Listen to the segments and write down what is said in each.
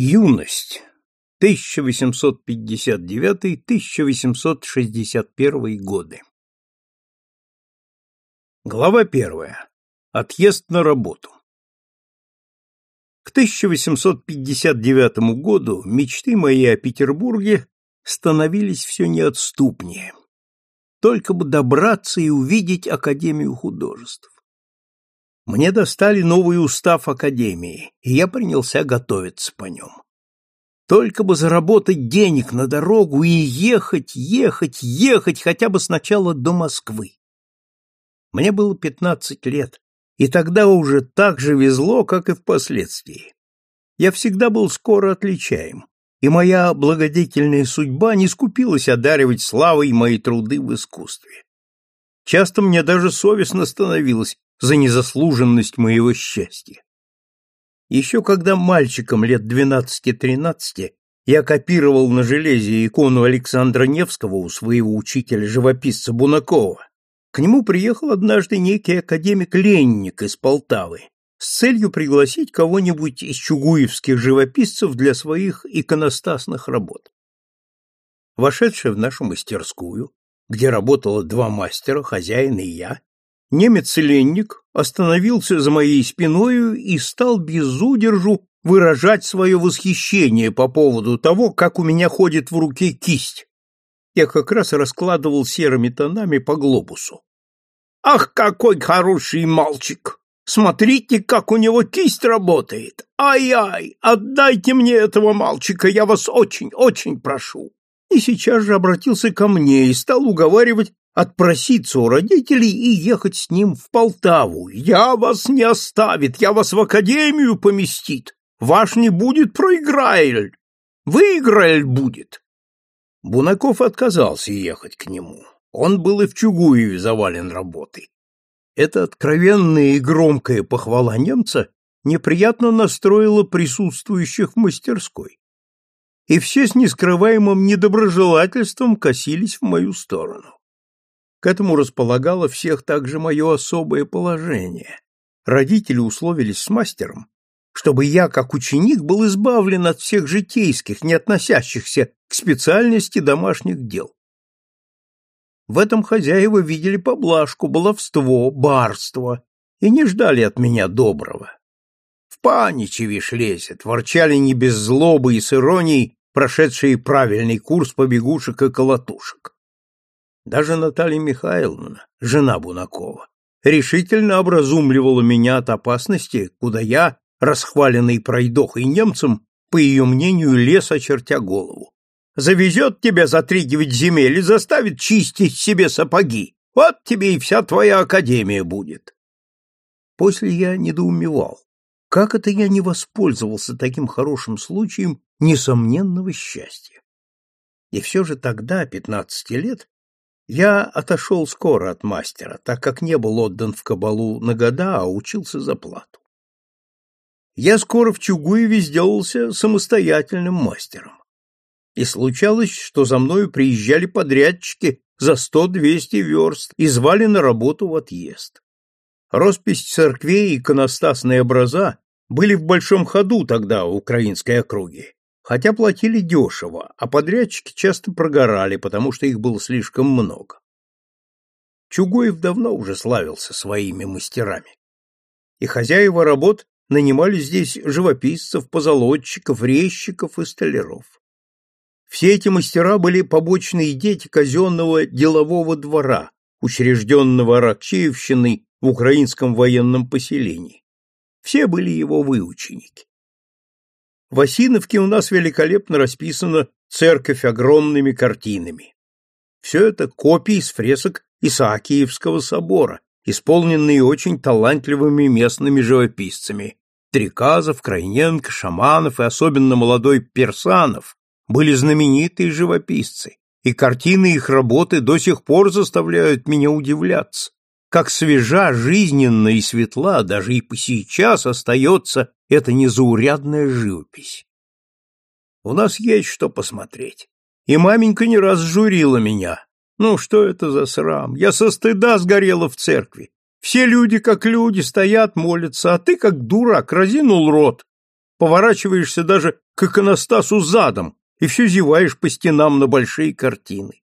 Юность. 1859-1861 годы. Глава первая. Отъезд на работу. К 1859 году мечты мои о Петербурге становились все неотступнее. Только бы добраться и увидеть Академию художеств. Мне достали новый устав Академии, и я принялся готовиться по нем. Только бы заработать денег на дорогу и ехать, ехать, ехать хотя бы сначала до Москвы. Мне было пятнадцать лет, и тогда уже так же везло, как и впоследствии. Я всегда был скоро отличаем, и моя благодетельная судьба не скупилась одаривать славой мои труды в искусстве. Часто мне даже совестно становилось за незаслуженность моего счастья. Еще когда мальчиком лет двенадцати-тринадцати я копировал на железе икону Александра Невского у своего учителя-живописца Бунакова, к нему приехал однажды некий академик-ленник из Полтавы с целью пригласить кого-нибудь из чугуевских живописцев для своих иконостасных работ. Вошедший в нашу мастерскую, где работало два мастера, хозяин и я, Немец-ленник остановился за моей спиною и стал без удержу выражать свое восхищение по поводу того, как у меня ходит в руке кисть. Я как раз раскладывал серыми тонами по глобусу. «Ах, какой хороший мальчик! Смотрите, как у него кисть работает! Ай-ай! Отдайте мне этого мальчика, я вас очень-очень прошу!» И сейчас же обратился ко мне и стал уговаривать отпроситься у родителей и ехать с ним в Полтаву. Я вас не оставит, я вас в академию поместит. Ваш не будет проиграэль, выиграэль будет. Бунаков отказался ехать к нему. Он был и в Чугуеве завален работой. Эта откровенная и громкая похвала немца неприятно настроила присутствующих в мастерской. И все с нескрываемым недоброжелательством косились в мою сторону. К этому располагало всех также мое особое положение. Родители условились с мастером, чтобы я, как ученик, был избавлен от всех житейских, не относящихся к специальности домашних дел. В этом хозяева видели поблажку, баловство, барство и не ждали от меня доброго. В паничи вишь лезет, ворчали не без злобы и с иронией прошедшие правильный курс побегушек и колотушек. Даже Наталья Михайловна, жена Бунакова, решительно образумливала меня от опасности, куда я, расхваленный пройдохой немцем, по ее мнению, лез, очертя голову. Завезет тебя за три земель и заставит чистить себе сапоги. Вот тебе и вся твоя академия будет. После я недоумевал. Как это я не воспользовался таким хорошим случаем несомненного счастья? И все же тогда, пятнадцати лет, я отошел скоро от мастера, так как не был отдан в кабалу на года, а учился за плату. Я скоро в Чугуеве сделался самостоятельным мастером. И случалось, что за мною приезжали подрядчики за сто-двести верст и звали на работу в отъезд. Роспись церквей и иконостасные образа были в большом ходу тогда в украинской округе, хотя платили дешево, а подрядчики часто прогорали, потому что их было слишком много. Чугуев давно уже славился своими мастерами. И хозяева работ нанимали здесь живописцев, позолотчиков, резчиков и столяров. Все эти мастера были побочные дети казенного делового двора, учрежденного Аракчеевщиной в украинском военном поселении. Все были его выученики. В Осиновке у нас великолепно расписана церковь огромными картинами. Все это копии с фресок Исаакиевского собора, исполненные очень талантливыми местными живописцами. Триказов, Крайненко, Шаманов и особенно молодой Персанов были знаменитые живописцы, и картины их работы до сих пор заставляют меня удивляться как свежа, жизненна и светла даже и по сейчас остается эта незаурядная живопись. У нас есть что посмотреть. И маменька не раз журила меня. Ну, что это за срам? Я со стыда сгорела в церкви. Все люди, как люди, стоят, молятся, а ты, как дурак, разинул рот. поворачиваешься даже к иконостасу задом и все зеваешь по стенам на большие картины.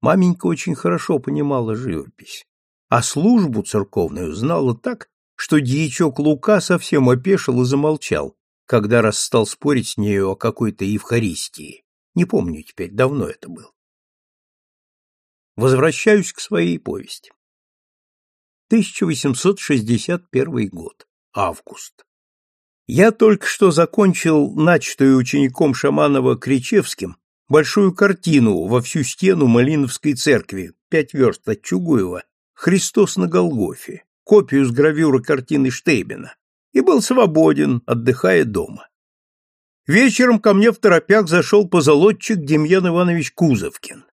Маменька очень хорошо понимала живопись, а службу церковную знала так, что дьячок Лука совсем опешил и замолчал, когда раз стал спорить с нею о какой-то Евхаристии. Не помню теперь, давно это было. Возвращаюсь к своей повести. 1861 год. Август. Я только что закончил начатую учеником Шаманова Кричевским большую картину во всю стену Малиновской церкви, пять верст от Чугуева, «Христос на Голгофе», копию с гравюры картины Штейбена, и был свободен, отдыхая дома. Вечером ко мне в торопях зашел позолотчик Демьян Иванович Кузовкин.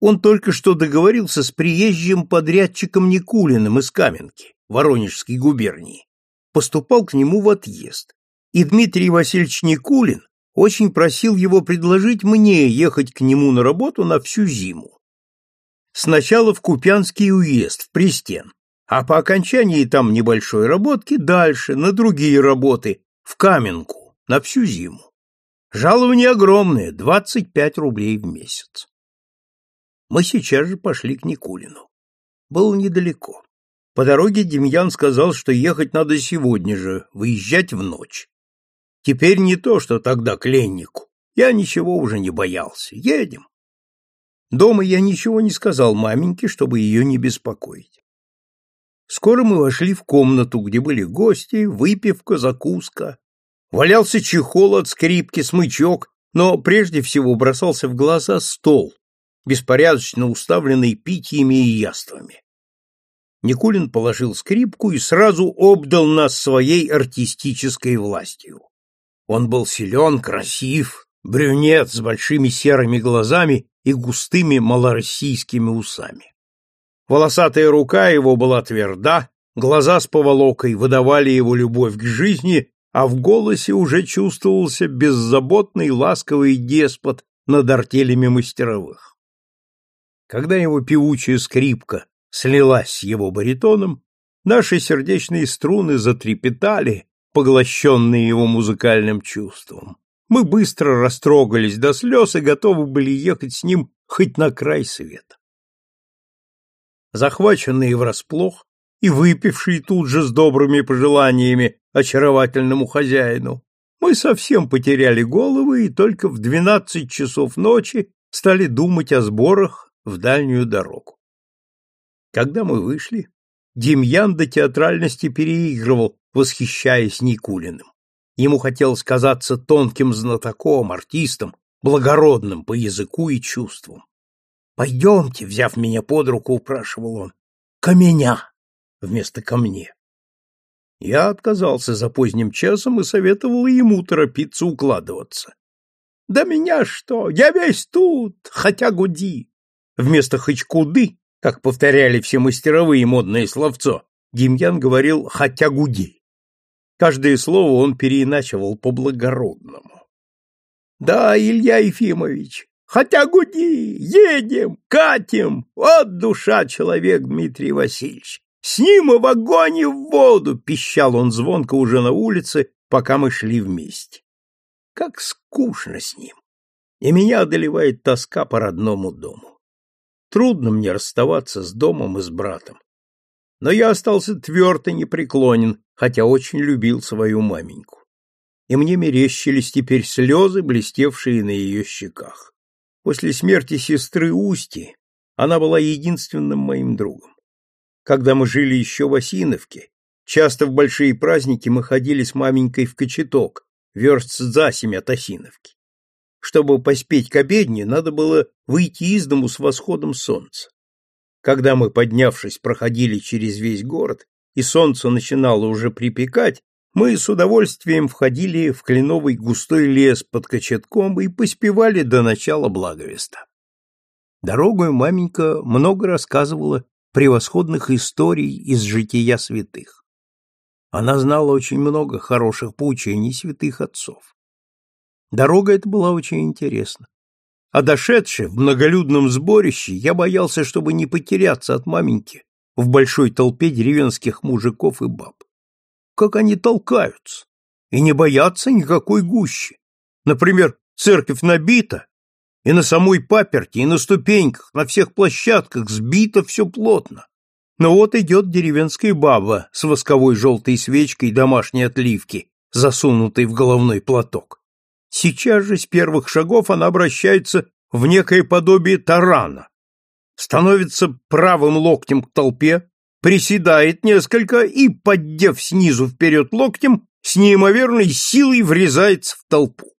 Он только что договорился с приезжим подрядчиком Никулиным из Каменки, Воронежской губернии. Поступал к нему в отъезд. И Дмитрий Васильевич Никулин очень просил его предложить мне ехать к нему на работу на всю зиму. Сначала в Купянский уезд, в Пристен, а по окончании там небольшой работки дальше, на другие работы, в Каменку, на всю зиму. Жалование огромное, 25 рублей в месяц. Мы сейчас же пошли к Никулину. Было недалеко. По дороге Демьян сказал, что ехать надо сегодня же, выезжать в ночь. Теперь не то, что тогда к Леннику. Я ничего уже не боялся. Едем. Дома я ничего не сказал маменьке, чтобы ее не беспокоить. Скоро мы вошли в комнату, где были гости, выпивка, закуска. Валялся чехол от скрипки, смычок, но прежде всего бросался в глаза стол, беспорядочно уставленный питьями и яствами. Никулин положил скрипку и сразу обдал нас своей артистической властью. Он был силен, красив, брюнет с большими серыми глазами и густыми малороссийскими усами. Волосатая рука его была тверда, глаза с поволокой выдавали его любовь к жизни, а в голосе уже чувствовался беззаботный ласковый деспот над артелями мастеровых. Когда его певучая скрипка слилась с его баритоном, наши сердечные струны затрепетали, поглощенные его музыкальным чувством. Мы быстро растрогались до слез и готовы были ехать с ним хоть на край света. Захваченные врасплох и выпившие тут же с добрыми пожеланиями очаровательному хозяину, мы совсем потеряли головы и только в двенадцать часов ночи стали думать о сборах в дальнюю дорогу. Когда мы вышли, Демьян до театральности переигрывал восхищаясь Никулиным. Ему хотелось казаться тонким знатоком, артистом, благородным по языку и чувствам. «Пойдемте», — взяв меня под руку, упрашивал он, — «ко меня» вместо ко мне. Я отказался за поздним часом и советовал ему торопиться укладываться. «Да меня что? Я весь тут, хотя гуди!» Вместо «хоть куды», как повторяли все мастеровые модное словцо, Демьян говорил «хотя гуди». Каждое слово он переиначивал по-благородному. «Да, Илья Ефимович, хотя гуди, едем, катим, вот душа человек Дмитрий Васильевич. С ним и в огонь, и в воду!» — пищал он звонко уже на улице, пока мы шли вместе. Как скучно с ним! И меня одолевает тоска по родному дому. Трудно мне расставаться с домом и с братом но я остался тверд и непреклонен, хотя очень любил свою маменьку. И мне мерещились теперь слезы, блестевшие на ее щеках. После смерти сестры Усти она была единственным моим другом. Когда мы жили еще в Осиновке, часто в большие праздники мы ходили с маменькой в Кочеток, верст за семь от Осиновки. Чтобы поспеть к обедне, надо было выйти из дому с восходом солнца. Когда мы, поднявшись, проходили через весь город, и солнце начинало уже припекать, мы с удовольствием входили в кленовый густой лес под кочетком и поспевали до начала благовеста. Дорогою маменька много рассказывала превосходных историй из жития святых. Она знала очень много хороших поучений святых отцов. Дорога эта была очень интересна. А дошедши в многолюдном сборище, я боялся, чтобы не потеряться от маменьки в большой толпе деревенских мужиков и баб. Как они толкаются! и не боятся никакой гущи. Например, церковь набита, и на самой паперти, и на ступеньках, на всех площадках сбито все плотно. Но вот идет деревенская баба с восковой желтой свечкой домашней отливки, засунутой в головной платок. Сейчас же с первых шагов она обращается в некое подобие тарана, становится правым локтем к толпе, приседает несколько и, поддев снизу вперед локтем, с неимоверной силой врезается в толпу.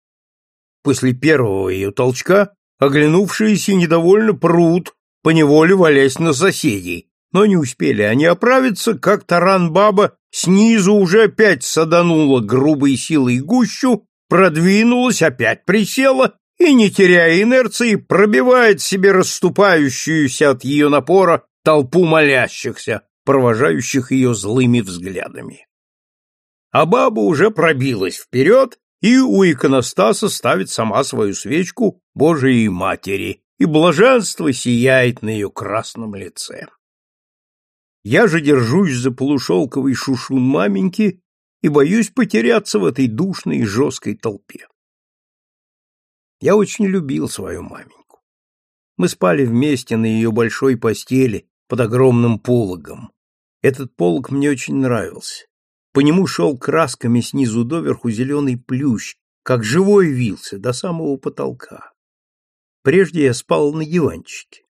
После первого ее толчка оглянувшиеся недовольно прут, поневоле валясь на соседей, но не успели они оправиться, как таран-баба снизу уже опять саданула грубой силой гущу, продвинулась, опять присела и, не теряя инерции, пробивает себе расступающуюся от ее напора толпу молящихся, провожающих ее злыми взглядами. А баба уже пробилась вперед и у иконостаса ставит сама свою свечку Божией Матери, и блаженство сияет на ее красном лице. Я же держусь за полушелковый шушун маменьки и боюсь потеряться в этой душной и жесткой толпе. Я очень любил свою маменьку. Мы спали вместе на ее большой постели под огромным пологом. Этот полог мне очень нравился. По нему шел красками снизу доверху зеленый плющ, как живой вился до самого потолка. Прежде я спал на диванчике.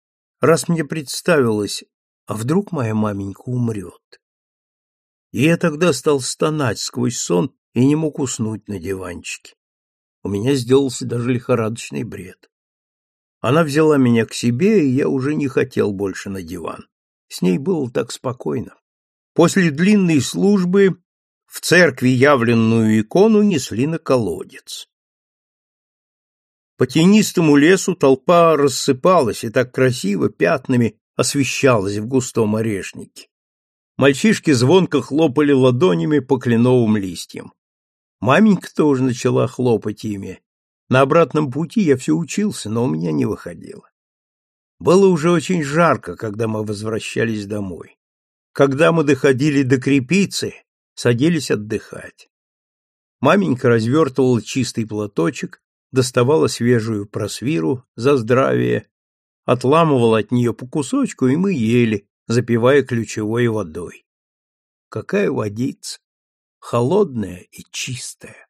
Раз мне представилось, а вдруг моя маменька умрет? И я тогда стал стонать сквозь сон и не мог уснуть на диванчике. У меня сделался даже лихорадочный бред. Она взяла меня к себе, и я уже не хотел больше на диван. С ней было так спокойно. После длинной службы в церкви явленную икону несли на колодец. По тенистому лесу толпа рассыпалась и так красиво пятнами освещалась в густом орешнике. Мальчишки звонко хлопали ладонями по кленовым листьям. Маменька тоже начала хлопать ими. На обратном пути я все учился, но у меня не выходило. Было уже очень жарко, когда мы возвращались домой. Когда мы доходили до крепицы, садились отдыхать. Маменька развертывала чистый платочек, доставала свежую просвиру за здравие, отламывала от нее по кусочку, и мы ели, запивая ключевой водой. Какая водица! Холодная и чистая.